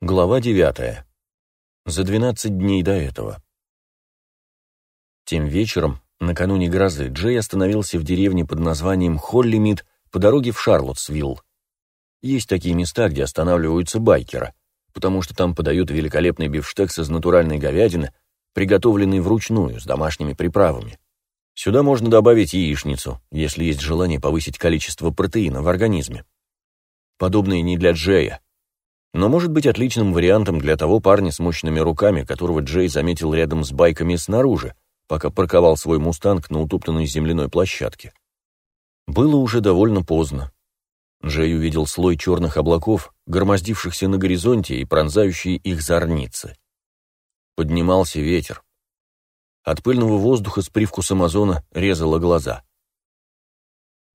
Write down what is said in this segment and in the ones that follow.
Глава девятая. За двенадцать дней до этого. Тем вечером, накануне грозы, Джей остановился в деревне под названием Холлимид по дороге в Шарлоттсвилл. Есть такие места, где останавливаются байкеры, потому что там подают великолепный бифштекс из натуральной говядины, приготовленный вручную, с домашними приправами. Сюда можно добавить яичницу, если есть желание повысить количество протеина в организме. Подобное не для Джея, но может быть отличным вариантом для того парня с мощными руками, которого Джей заметил рядом с байками снаружи, пока парковал свой «Мустанг» на утоптанной земляной площадке. Было уже довольно поздно. Джей увидел слой черных облаков, громоздившихся на горизонте и пронзающие их зорницы. Поднимался ветер. От пыльного воздуха с привкусом озона резало глаза.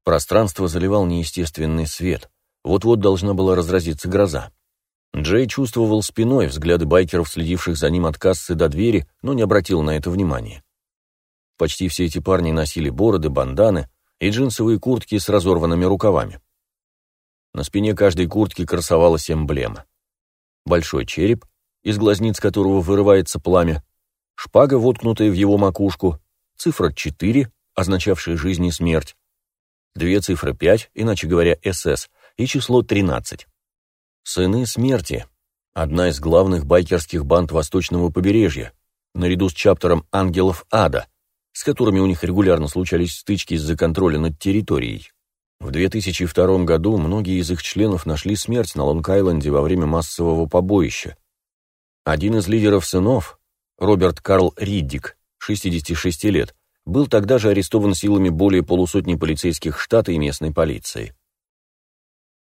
Пространство заливал неестественный свет. Вот-вот должна была разразиться гроза. Джей чувствовал спиной взгляды байкеров, следивших за ним от кассы до двери, но не обратил на это внимания. Почти все эти парни носили бороды, банданы и джинсовые куртки с разорванными рукавами. На спине каждой куртки красовалась эмблема. Большой череп, из глазниц которого вырывается пламя, шпага, воткнутая в его макушку, цифра 4, означавшая жизнь и смерть, две цифры 5, иначе говоря, СС, и число 13. Сыны смерти – одна из главных байкерских банд восточного побережья, наряду с чаптером ангелов ада, с которыми у них регулярно случались стычки из-за контроля над территорией. В 2002 году многие из их членов нашли смерть на Лонг-Айленде во время массового побоища. Один из лидеров сынов, Роберт Карл Риддик, 66 лет, был тогда же арестован силами более полусотни полицейских штата и местной полиции.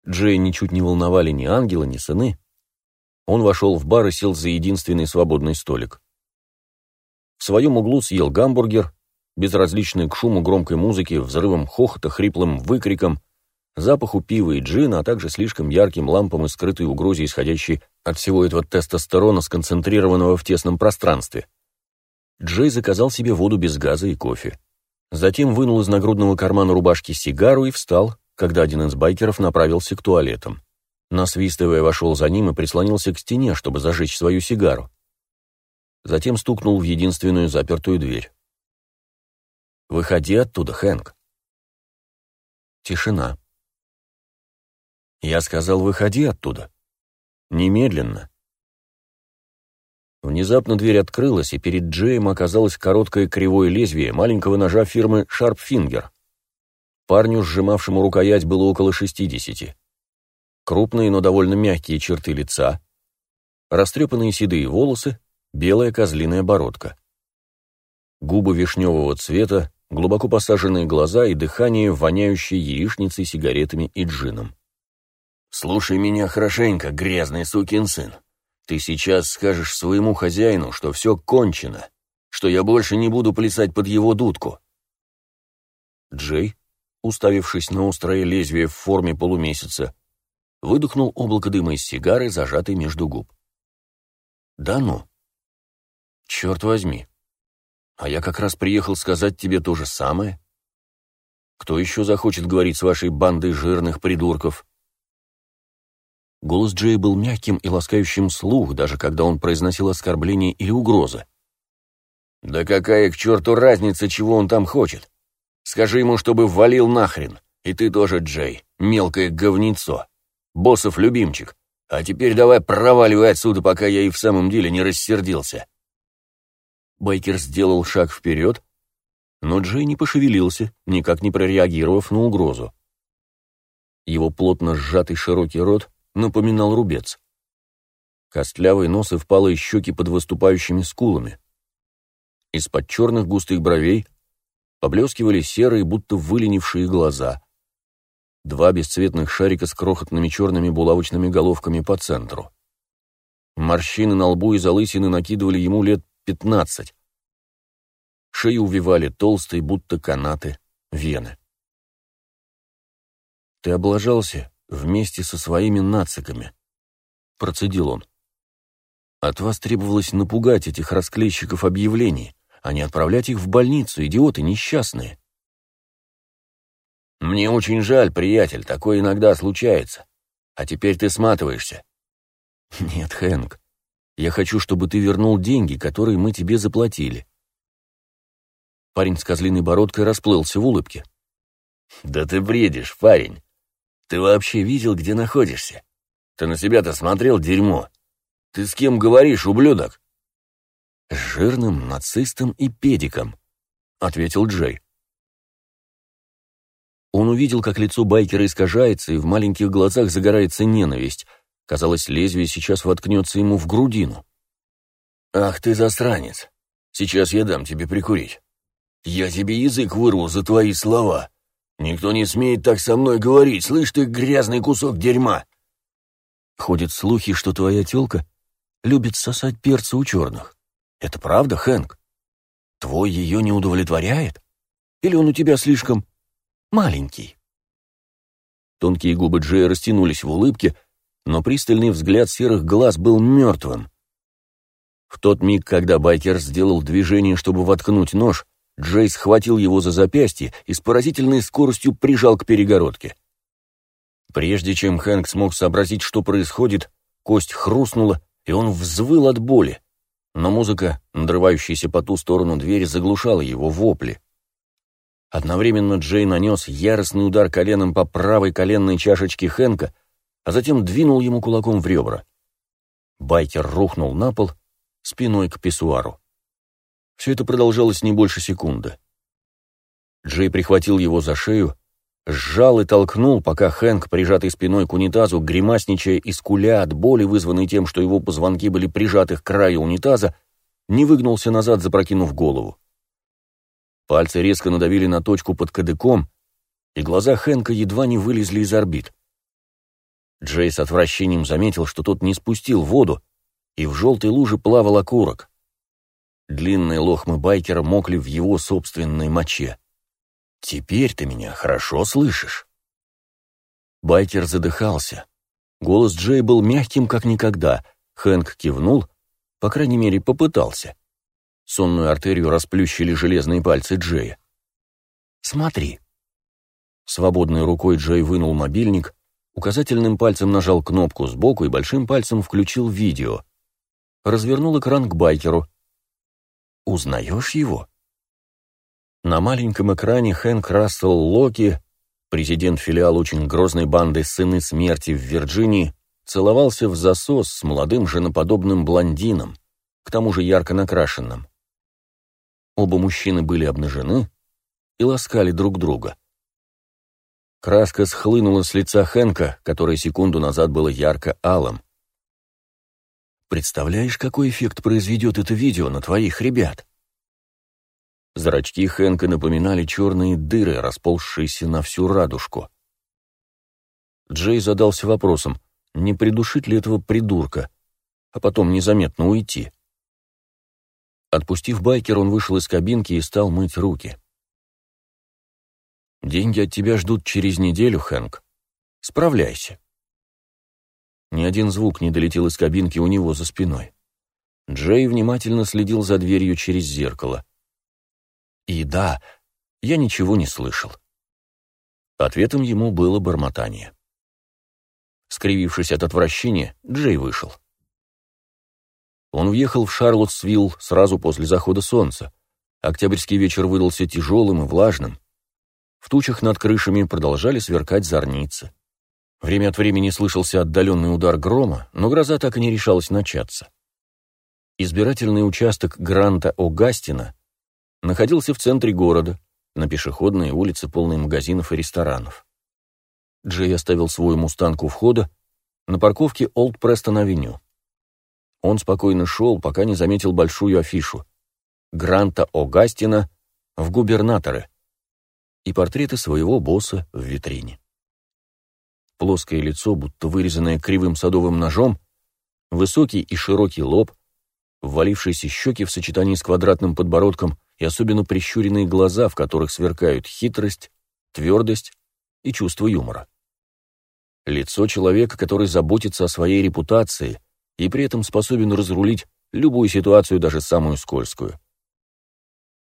Джея ничуть не волновали ни ангелы, ни сыны. Он вошел в бар и сел за единственный свободный столик. В своем углу съел гамбургер, безразличный к шуму громкой музыки, взрывом хохота, хриплым выкриком, запаху пива и джина, а также слишком ярким лампам и скрытой угрозе, исходящей от всего этого тестостерона, сконцентрированного в тесном пространстве. Джей заказал себе воду без газа и кофе. Затем вынул из нагрудного кармана рубашки сигару и встал, когда один из байкеров направился к туалетам. Насвистывая, вошел за ним и прислонился к стене, чтобы зажечь свою сигару. Затем стукнул в единственную запертую дверь. «Выходи оттуда, Хэнк». Тишина. Я сказал, выходи оттуда. Немедленно. Внезапно дверь открылась, и перед Джеем оказалось короткое кривое лезвие маленького ножа фирмы Sharpfinger. Парню, сжимавшему рукоять, было около шестидесяти. Крупные, но довольно мягкие черты лица, растрепанные седые волосы, белая козлиная бородка. Губы вишневого цвета, глубоко посаженные глаза и дыхание, воняющее яичницей, сигаретами и джином. «Слушай меня хорошенько, грязный сукин сын. Ты сейчас скажешь своему хозяину, что все кончено, что я больше не буду плясать под его дудку». Джей, уставившись на острое лезвие в форме полумесяца, выдохнул облако дыма из сигары, зажатой между губ. «Да ну! Черт возьми! А я как раз приехал сказать тебе то же самое. Кто еще захочет говорить с вашей бандой жирных придурков?» Голос Джей был мягким и ласкающим слух, даже когда он произносил оскорбления или угрозы. «Да какая к черту разница, чего он там хочет? Скажи ему, чтобы валил нахрен. И ты тоже, Джей, мелкое говнецо. Боссов любимчик. А теперь давай проваливай отсюда, пока я и в самом деле не рассердился. Байкер сделал шаг вперед, но Джей не пошевелился, никак не прореагировав на угрозу. Его плотно сжатый широкий рот напоминал рубец. Костлявый нос и впалые щеки под выступающими скулами. Из-под черных густых бровей поблескивали серые, будто выленившие глаза. Два бесцветных шарика с крохотными черными булавочными головками по центру. Морщины на лбу и залысины накидывали ему лет пятнадцать. Шею увивали толстые, будто канаты, вены. «Ты облажался вместе со своими нациками», — процедил он. «От вас требовалось напугать этих расклейщиков объявлений, а не отправлять их в больницу, идиоты несчастные. Мне очень жаль, приятель, такое иногда случается. А теперь ты сматываешься. «Нет, Хэнк, я хочу, чтобы ты вернул деньги, которые мы тебе заплатили». Парень с козлиной бородкой расплылся в улыбке. «Да ты бредишь, парень. Ты вообще видел, где находишься? Ты на себя-то смотрел, дерьмо. Ты с кем говоришь, ублюдок?» «С жирным нацистом и педиком», — ответил Джей. Он увидел, как лицо байкера искажается, и в маленьких глазах загорается ненависть. Казалось, лезвие сейчас воткнется ему в грудину. «Ах ты засранец! Сейчас я дам тебе прикурить. Я тебе язык вырву за твои слова. Никто не смеет так со мной говорить, слышь ты, грязный кусок дерьма!» Ходят слухи, что твоя тёлка любит сосать перца у черных. Это правда, Хэнк? Твой ее не удовлетворяет? Или он у тебя слишком маленький. Тонкие губы Джея растянулись в улыбке, но пристальный взгляд серых глаз был мертвым. В тот миг, когда байкер сделал движение, чтобы воткнуть нож, Джей схватил его за запястье и с поразительной скоростью прижал к перегородке. Прежде чем Хэнк смог сообразить, что происходит, кость хрустнула, и он взвыл от боли. Но музыка, надрывающаяся по ту сторону двери, заглушала его вопли. Одновременно Джей нанес яростный удар коленом по правой коленной чашечке Хэнка, а затем двинул ему кулаком в ребра. Байкер рухнул на пол, спиной к писсуару. Все это продолжалось не больше секунды. Джей прихватил его за шею, сжал и толкнул, пока Хэнк, прижатый спиной к унитазу, гримасничая и скуля от боли, вызванной тем, что его позвонки были прижаты к краю унитаза, не выгнулся назад, запрокинув голову. Пальцы резко надавили на точку под кадыком, и глаза Хэнка едва не вылезли из орбит. Джей с отвращением заметил, что тот не спустил воду, и в желтой луже плавал окурок. Длинные лохмы байкера мокли в его собственной моче. «Теперь ты меня хорошо слышишь?» Байкер задыхался. Голос Джей был мягким, как никогда. Хэнк кивнул, по крайней мере, попытался. Сонную артерию расплющили железные пальцы Джея. «Смотри». Свободной рукой Джей вынул мобильник, указательным пальцем нажал кнопку сбоку и большим пальцем включил видео. Развернул экран к байкеру. «Узнаешь его?» На маленьком экране Хэнк Рассел Локи, президент филиала очень грозной банды «Сыны смерти» в Вирджинии, целовался в засос с молодым женоподобным блондином, к тому же ярко накрашенным. Оба мужчины были обнажены и ласкали друг друга. Краска схлынула с лица Хэнка, которое секунду назад было ярко-алым. «Представляешь, какой эффект произведет это видео на твоих ребят?» Зрачки Хэнка напоминали черные дыры, расползшиеся на всю радужку. Джей задался вопросом, не придушить ли этого придурка, а потом незаметно уйти. Отпустив байкер, он вышел из кабинки и стал мыть руки. «Деньги от тебя ждут через неделю, Хэнк. Справляйся». Ни один звук не долетел из кабинки у него за спиной. Джей внимательно следил за дверью через зеркало. И да, я ничего не слышал. Ответом ему было бормотание. Скривившись от отвращения, Джей вышел. Он въехал в Шарлоттсвилл сразу после захода солнца. Октябрьский вечер выдался тяжелым и влажным. В тучах над крышами продолжали сверкать зорницы. Время от времени слышался отдаленный удар грома, но гроза так и не решалась начаться. Избирательный участок Гранта О'Гастина находился в центре города, на пешеходной улице, полной магазинов и ресторанов. Джей оставил свой мустанг у входа на парковке Олд Престон-авеню. Он спокойно шел, пока не заметил большую афишу «Гранта О'Гастина в губернаторы» и портреты своего босса в витрине. Плоское лицо, будто вырезанное кривым садовым ножом, высокий и широкий лоб, ввалившиеся щеки в сочетании с квадратным подбородком и особенно прищуренные глаза, в которых сверкают хитрость, твердость и чувство юмора. Лицо человека, который заботится о своей репутации – и при этом способен разрулить любую ситуацию, даже самую скользкую.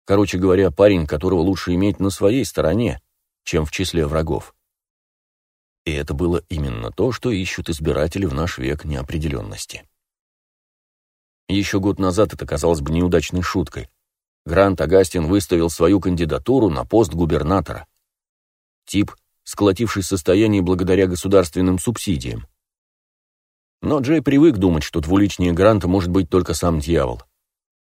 Короче говоря, парень, которого лучше иметь на своей стороне, чем в числе врагов. И это было именно то, что ищут избиратели в наш век неопределенности. Еще год назад это казалось бы неудачной шуткой. Грант Агастин выставил свою кандидатуру на пост губернатора. Тип, сколотивший состояние благодаря государственным субсидиям. Но Джей привык думать, что двуличнее Гранта может быть только сам дьявол.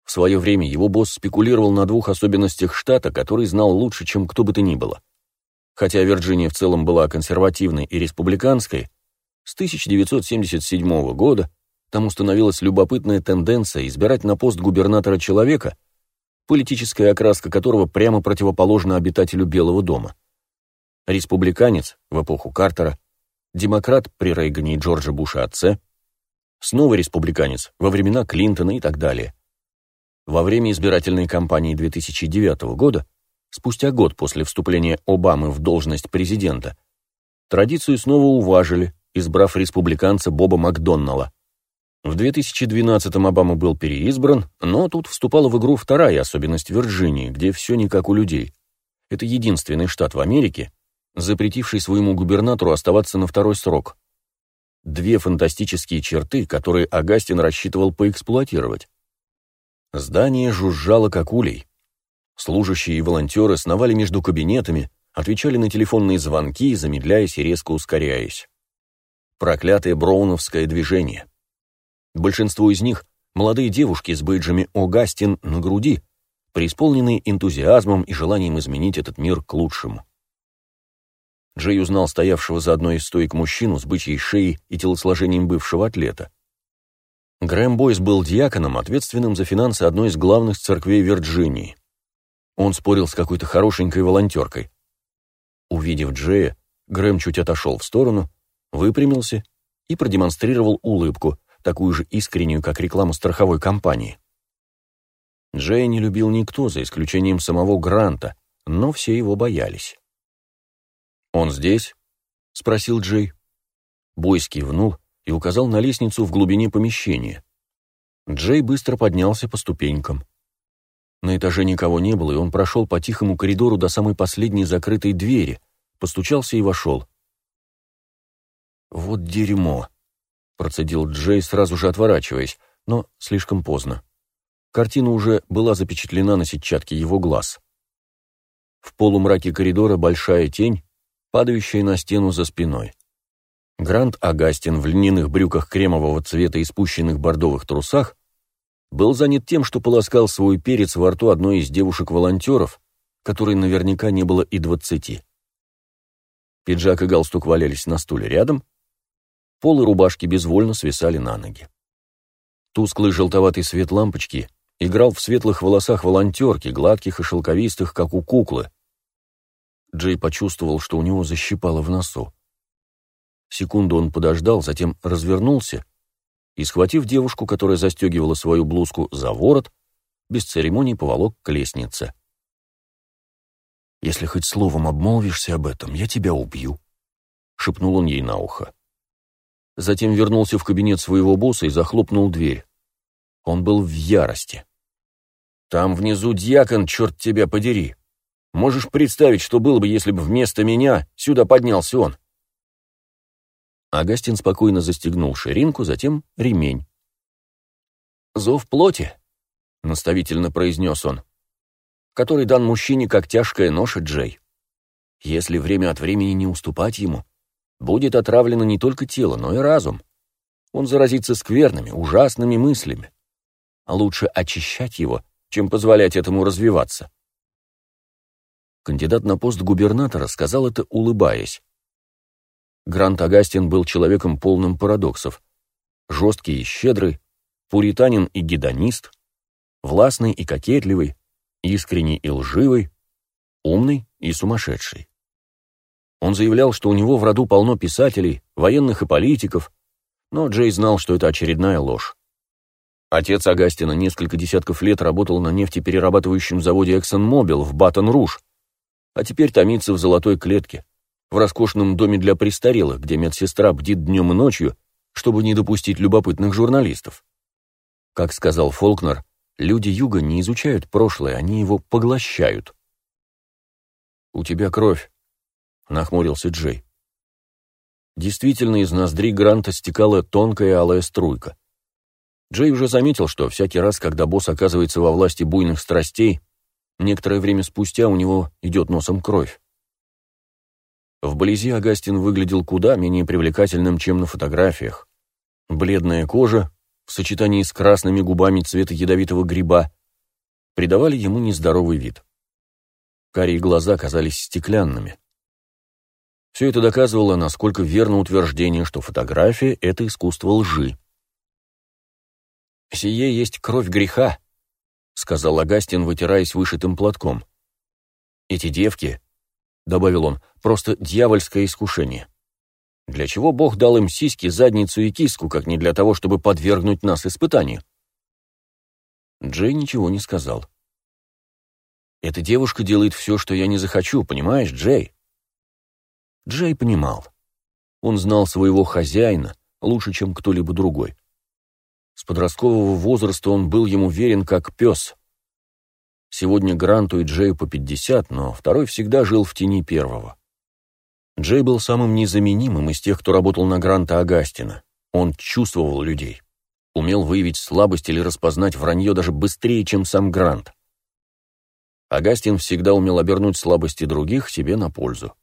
В свое время его босс спекулировал на двух особенностях штата, которые знал лучше, чем кто бы то ни было. Хотя Вирджиния в целом была консервативной и республиканской, с 1977 года там установилась любопытная тенденция избирать на пост губернатора человека, политическая окраска которого прямо противоположна обитателю Белого дома. Республиканец в эпоху Картера, демократ при Рейгане и Джорджа Буша отце, снова республиканец во времена Клинтона и так далее. Во время избирательной кампании 2009 года, спустя год после вступления Обамы в должность президента, традицию снова уважили, избрав республиканца Боба Макдоннелла. В 2012-м Обама был переизбран, но тут вступала в игру вторая особенность Вирджинии, где все не как у людей. Это единственный штат в Америке, запретивший своему губернатору оставаться на второй срок. Две фантастические черты, которые Агастин рассчитывал поэксплуатировать. Здание жужжало как улей. Служащие и волонтеры сновали между кабинетами, отвечали на телефонные звонки, замедляясь и резко ускоряясь. Проклятое броуновское движение. Большинство из них — молодые девушки с бейджами «Огастин» на груди, преисполненные энтузиазмом и желанием изменить этот мир к лучшему. Джей узнал стоявшего за одной из стоек мужчину с бычьей шеей и телосложением бывшего атлета. Грэм Бойс был диаконом, ответственным за финансы одной из главных церквей Вирджинии. Он спорил с какой-то хорошенькой волонтеркой. Увидев Джея, Грэм чуть отошел в сторону, выпрямился и продемонстрировал улыбку, такую же искреннюю, как реклама страховой компании. Джей не любил никто, за исключением самого Гранта, но все его боялись. «Он здесь?» — спросил Джей. Бойс кивнул и указал на лестницу в глубине помещения. Джей быстро поднялся по ступенькам. На этаже никого не было, и он прошел по тихому коридору до самой последней закрытой двери, постучался и вошел. «Вот дерьмо!» Процедил Джей, сразу же отворачиваясь, но слишком поздно. Картина уже была запечатлена на сетчатке его глаз. В полумраке коридора большая тень, падающая на стену за спиной. Грант Агастин в льняных брюках кремового цвета и спущенных бордовых трусах был занят тем, что полоскал свой перец во рту одной из девушек-волонтеров, которой наверняка не было и двадцати. Пиджак и галстук валялись на стуле рядом, Полы рубашки безвольно свисали на ноги. Тусклый желтоватый свет лампочки играл в светлых волосах волонтерки, гладких и шелковистых, как у куклы. Джей почувствовал, что у него защипало в носу. Секунду он подождал, затем развернулся и, схватив девушку, которая застегивала свою блузку за ворот, без церемоний поволок к лестнице. «Если хоть словом обмолвишься об этом, я тебя убью», — шепнул он ей на ухо. Затем вернулся в кабинет своего босса и захлопнул дверь. Он был в ярости. «Там внизу дьякон, черт тебя подери! Можешь представить, что было бы, если бы вместо меня сюда поднялся он?» Агастин спокойно застегнул ширинку, затем ремень. «Зов плоти», — наставительно произнес он, который дан мужчине как тяжкая ноша Джей. Если время от времени не уступать ему, будет отравлено не только тело, но и разум. Он заразится скверными, ужасными мыслями. А лучше очищать его, чем позволять этому развиваться. Кандидат на пост губернатора сказал это, улыбаясь. Грант Агастин был человеком полным парадоксов. Жесткий и щедрый, пуританин и гедонист, властный и кокетливый, искренний и лживый, умный и сумасшедший. Он заявлял, что у него в роду полно писателей, военных и политиков, но Джей знал, что это очередная ложь. Отец Агастина несколько десятков лет работал на нефтеперерабатывающем заводе ExxonMobil в Батон-Руж, а теперь томится в золотой клетке, в роскошном доме для престарелых, где медсестра бдит днем и ночью, чтобы не допустить любопытных журналистов. Как сказал Фолкнер, люди Юга не изучают прошлое, они его поглощают. «У тебя кровь», — нахмурился Джей. Действительно, из ноздри Гранта стекала тонкая алая струйка. Джей уже заметил, что всякий раз, когда босс оказывается во власти буйных страстей, некоторое время спустя у него идет носом кровь. Вблизи Агастин выглядел куда менее привлекательным, чем на фотографиях. Бледная кожа, в сочетании с красными губами цвета ядовитого гриба, придавали ему нездоровый вид. Карие глаза казались стеклянными. Все это доказывало, насколько верно утверждение, что фотография — это искусство лжи. «Сие есть кровь греха», — сказал Агастин, вытираясь вышитым платком. «Эти девки», — добавил он, — «просто дьявольское искушение. Для чего Бог дал им сиськи, задницу и киску, как не для того, чтобы подвергнуть нас испытанию?» Джей ничего не сказал. «Эта девушка делает все, что я не захочу, понимаешь, Джей?» Джей понимал. Он знал своего хозяина лучше, чем кто-либо другой. С подросткового возраста он был ему верен как пес. Сегодня Гранту и Джею по 50, но второй всегда жил в тени первого. Джей был самым незаменимым из тех, кто работал на Гранта Агастина. Он чувствовал людей, умел выявить слабость или распознать вранье даже быстрее, чем сам Грант. Агастин всегда умел обернуть слабости других себе на пользу.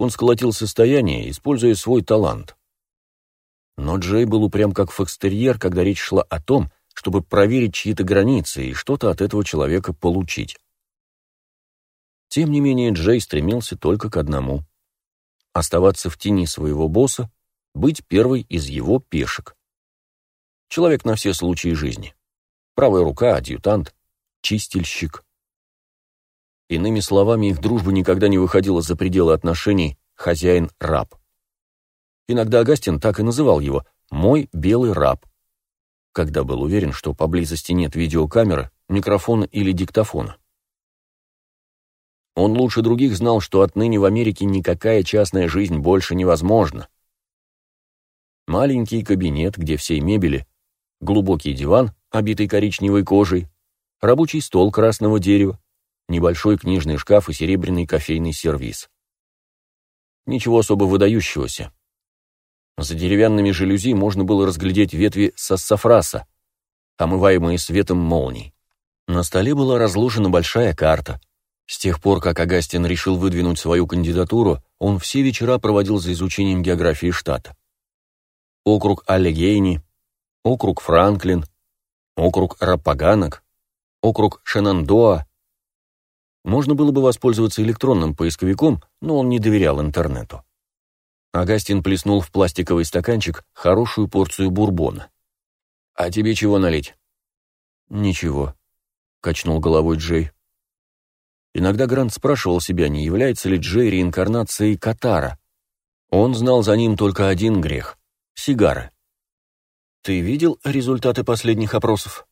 Он сколотил состояние, используя свой талант. Но Джей был упрям как фокстерьер, когда речь шла о том, чтобы проверить чьи-то границы и что-то от этого человека получить. Тем не менее, Джей стремился только к одному — оставаться в тени своего босса, быть первой из его пешек. Человек на все случаи жизни. Правая рука, адъютант, чистильщик. Иными словами, их дружба никогда не выходила за пределы отношений хозяин-раб. Иногда Агастин так и называл его «мой белый раб», когда был уверен, что поблизости нет видеокамеры, микрофона или диктофона. Он лучше других знал, что отныне в Америке никакая частная жизнь больше невозможна. Маленький кабинет, где всей мебели, глубокий диван, обитый коричневой кожей, рабочий стол красного дерева, небольшой книжный шкаф и серебряный кофейный сервиз. Ничего особо выдающегося. За деревянными жалюзи можно было разглядеть ветви сассафраса, омываемые светом молний. На столе была разложена большая карта. С тех пор, как Агастин решил выдвинуть свою кандидатуру, он все вечера проводил за изучением географии штата. Округ Аллегейни, округ Франклин, округ Рапаганок, округ Шенандоа, можно было бы воспользоваться электронным поисковиком, но он не доверял интернету. Агастин плеснул в пластиковый стаканчик хорошую порцию бурбона. «А тебе чего налить?» «Ничего», — качнул головой Джей. Иногда Грант спрашивал себя, не является ли Джей реинкарнацией Катара. Он знал за ним только один грех — сигара. «Ты видел результаты последних опросов?»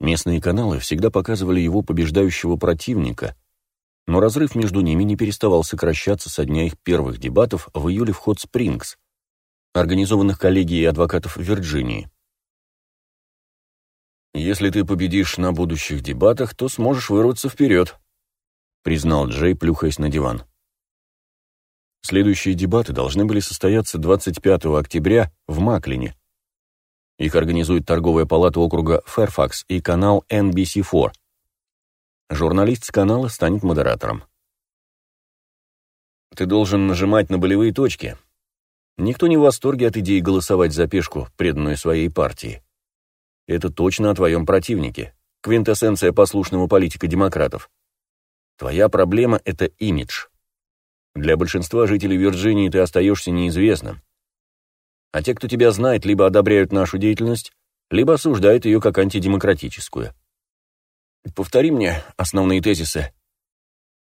Местные каналы всегда показывали его побеждающего противника, но разрыв между ними не переставал сокращаться со дня их первых дебатов в июле в Хот-Спрингс, организованных коллегией адвокатов Вирджинии. «Если ты победишь на будущих дебатах, то сможешь вырваться вперед», признал Джей, плюхаясь на диван. Следующие дебаты должны были состояться 25 октября в Маклине, их организует торговая палата округа Fairfax и канал NBC4. Журналист с канала станет модератором. Ты должен нажимать на болевые точки. Никто не в восторге от идеи голосовать за пешку, преданную своей партии. Это точно о твоем противнике, квинтэссенция послушного политика демократов. Твоя проблема — это имидж. Для большинства жителей Вирджинии ты остаешься неизвестным а те, кто тебя знает, либо одобряют нашу деятельность, либо осуждают ее как антидемократическую. Повтори мне основные тезисы.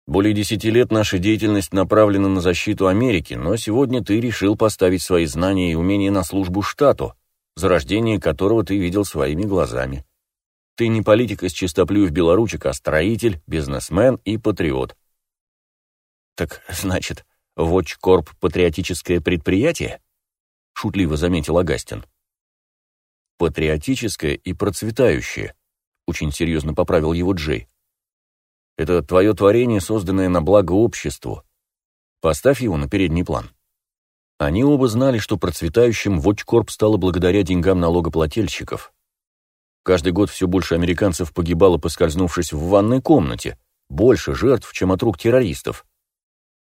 Более десяти лет наша деятельность направлена на защиту Америки, но сегодня ты решил поставить свои знания и умения на службу штату, зарождение которого ты видел своими глазами. Ты не политик из чистоплюев белоручек, а строитель, бизнесмен и патриот. Так, значит, Watch патриотическое предприятие? — шутливо заметил Агастин. «Патриотическое и процветающее», — очень серьезно поправил его Джей. «Это твое творение, созданное на благо обществу. Поставь его на передний план. Они оба знали, что процветающим Watchcorp стало благодаря деньгам налогоплательщиков. Каждый год все больше американцев погибало, поскользнувшись в ванной комнате, больше жертв, чем от рук террористов.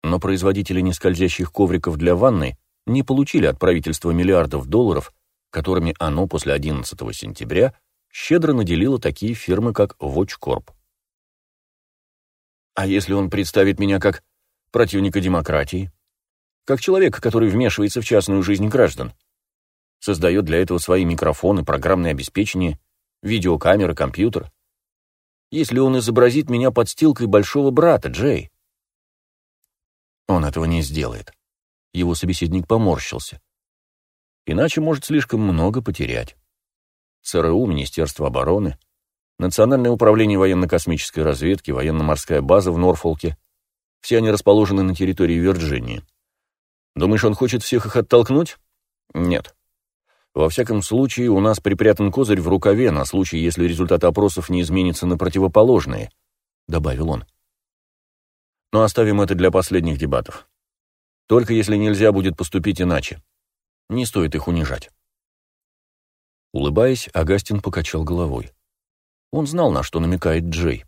Но производители нескользящих ковриков для ванны не получили от правительства миллиардов долларов, которыми оно после 11 сентября щедро наделило такие фирмы, как Watchcorp. А если он представит меня как противника демократии? Как человека, который вмешивается в частную жизнь граждан? Создает для этого свои микрофоны, программное обеспечение, видеокамеры, компьютер? Если он изобразит меня подстилкой большого брата, Джей? Он этого не сделает. Его собеседник поморщился. Иначе может слишком много потерять. ЦРУ, Министерство обороны, Национальное управление военно-космической разведки, военно-морская база в Норфолке. Все они расположены на территории Вирджинии. Думаешь, он хочет всех их оттолкнуть? Нет. Во всяком случае, у нас припрятан козырь в рукаве на случай, если результат опросов не изменится на противоположные, — добавил он. Но оставим это для последних дебатов. Только если нельзя будет поступить иначе. Не стоит их унижать. Улыбаясь, Агастин покачал головой. Он знал, на что намекает Джей.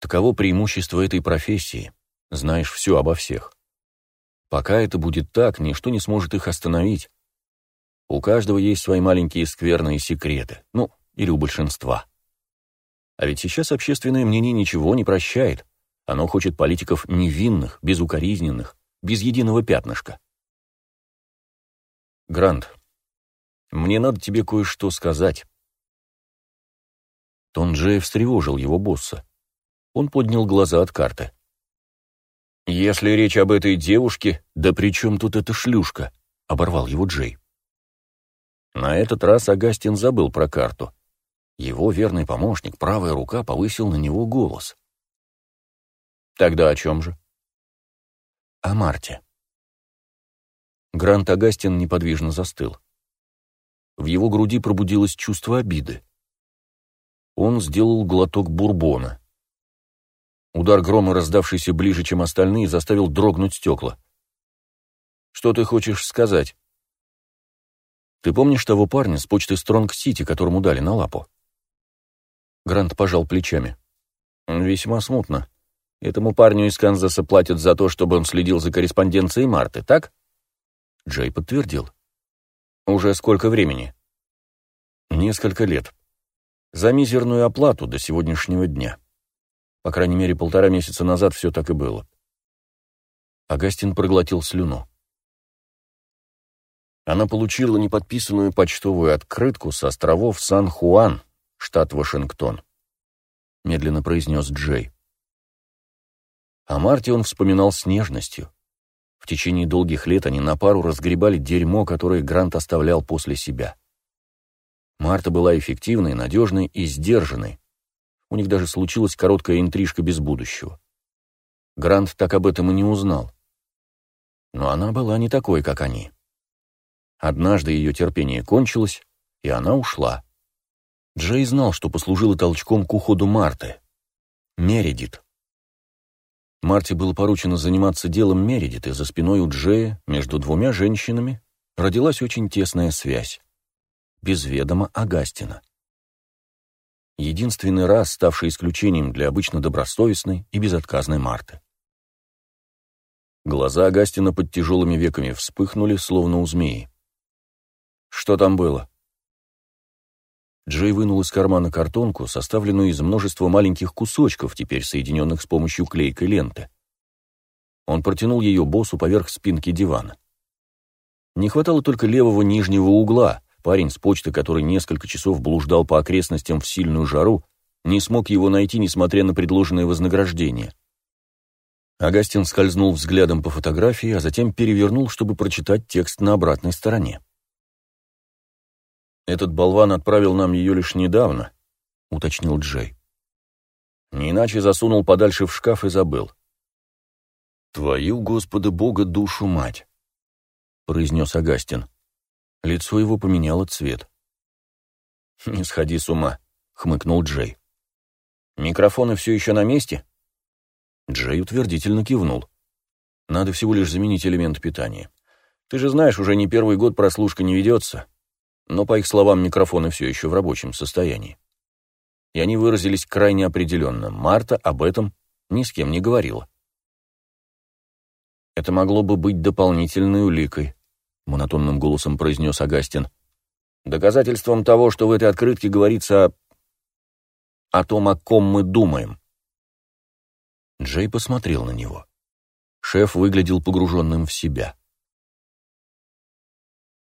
Таково преимущество этой профессии. Знаешь все обо всех. Пока это будет так, ничто не сможет их остановить. У каждого есть свои маленькие скверные секреты. Ну, или у большинства. А ведь сейчас общественное мнение ничего не прощает. Оно хочет политиков невинных, безукоризненных, без единого пятнышка. Грант, мне надо тебе кое-что сказать. Тон Джея встревожил его босса. Он поднял глаза от карты. «Если речь об этой девушке, да при чем тут эта шлюшка?» — оборвал его Джей. На этот раз Агастин забыл про карту. Его верный помощник, правая рука, повысил на него голос. «Тогда о чем же?» «О Марте». Грант Агастин неподвижно застыл. В его груди пробудилось чувство обиды. Он сделал глоток бурбона. Удар грома, раздавшийся ближе, чем остальные, заставил дрогнуть стекла. «Что ты хочешь сказать?» «Ты помнишь того парня с почты Стронг-Сити, которому дали на лапу?» Грант пожал плечами. «Весьма смутно. Этому парню из Канзаса платят за то, чтобы он следил за корреспонденцией Марты, так?» Джей подтвердил. «Уже сколько времени?» «Несколько лет», за мизерную оплату до сегодняшнего дня. По крайней мере, полтора месяца назад все так и было. Агастин проглотил слюну. Она получила неподписанную почтовую открытку с островов Сан-Хуан, штат Вашингтон. Медленно произнес Джей. О Марте он вспоминал с нежностью. В течение долгих лет они на пару разгребали дерьмо, которое Грант оставлял после себя. Марта была эффективной, надежной и сдержанной. У них даже случилась короткая интрижка без будущего. Грант так об этом и не узнал. Но она была не такой, как они. Однажды ее терпение кончилось, и она ушла. Джей знал, что послужило толчком к уходу Марты. Мередит. Марте было поручено заниматься делом Мередит, и за спиной у Джея, между двумя женщинами, родилась очень тесная связь без ведома Агастина. Единственный раз, ставший исключением для обычно добросовестной и безотказной Марты. Глаза Агастина под тяжелыми веками вспыхнули, словно у змеи. «Что там было?» Джей вынул из кармана картонку, составленную из множества маленьких кусочков, теперь соединенных с помощью клейкой ленты. Он протянул ее боссу поверх спинки дивана. Не хватало только левого нижнего угла, Парень с почты, который несколько часов блуждал по окрестностям в сильную жару, не смог его найти, несмотря на предложенное вознаграждение. Агастин скользнул взглядом по фотографии, а затем перевернул, чтобы прочитать текст на обратной стороне. «Этот болван отправил нам ее лишь недавно», — уточнил Джей. «Не иначе засунул подальше в шкаф и забыл». «Твою, Господа Бога, душу мать», — произнес Агастин. Лицо его поменяло цвет. «Не сходи с ума», — хмыкнул Джей. «Микрофоны все еще на месте?» Джей утвердительно кивнул. «Надо всего лишь заменить элемент питания. Ты же знаешь, уже не первый год прослушка не ведется, но, по их словам, микрофоны все еще в рабочем состоянии. И они выразились крайне определенно. Марта об этом ни с кем не говорила. «Это могло бы быть дополнительной уликой», — монотонным голосом произнес Агастин. «Доказательством того, что в этой открытке говорится о... о том, о ком мы думаем». Джей посмотрел на него. Шеф выглядел погруженным в себя.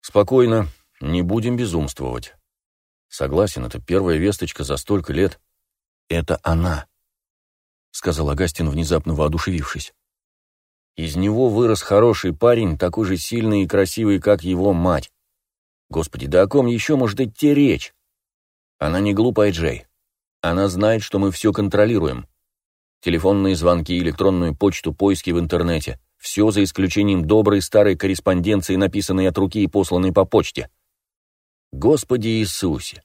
«Спокойно, не будем безумствовать. Согласен, это первая весточка за столько лет. Это она», — сказал Агастин, внезапно воодушевившись. «Из него вырос хороший парень, такой же сильный и красивый, как его мать. Господи, да о ком еще может идти речь? Она не глупая, Джей. Она знает, что мы все контролируем. Телефонные звонки, электронную почту, поиски в интернете. Все за исключением доброй старой корреспонденции, написанной от руки и посланной по почте. Господи Иисусе!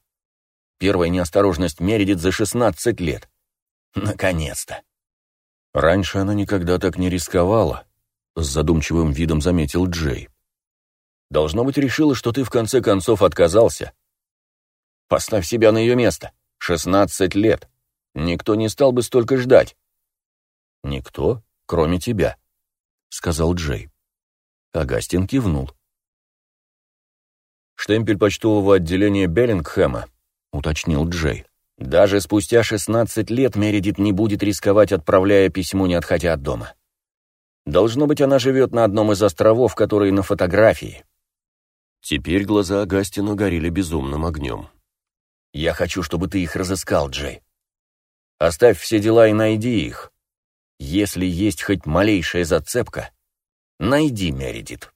Первая неосторожность Мередит за 16 лет. Наконец-то! Раньше она никогда так не рисковала, с задумчивым видом заметил Джей. Должно быть, решила, что ты в конце концов отказался. Поставь себя на ее место. 16 лет. Никто не стал бы столько ждать. «Никто, кроме тебя», — сказал Джей. Агастин кивнул. «Штемпель почтового отделения Беллингхэма», — уточнил Джей. «Даже спустя 16 лет Мередит не будет рисковать, отправляя письмо, не отходя от дома. Должно быть, она живет на одном из островов, которые на фотографии». Теперь глаза Агастина горели безумным огнем. «Я хочу, чтобы ты их разыскал, Джей. Оставь все дела и найди их. Если есть хоть малейшая зацепка, найди Мередит.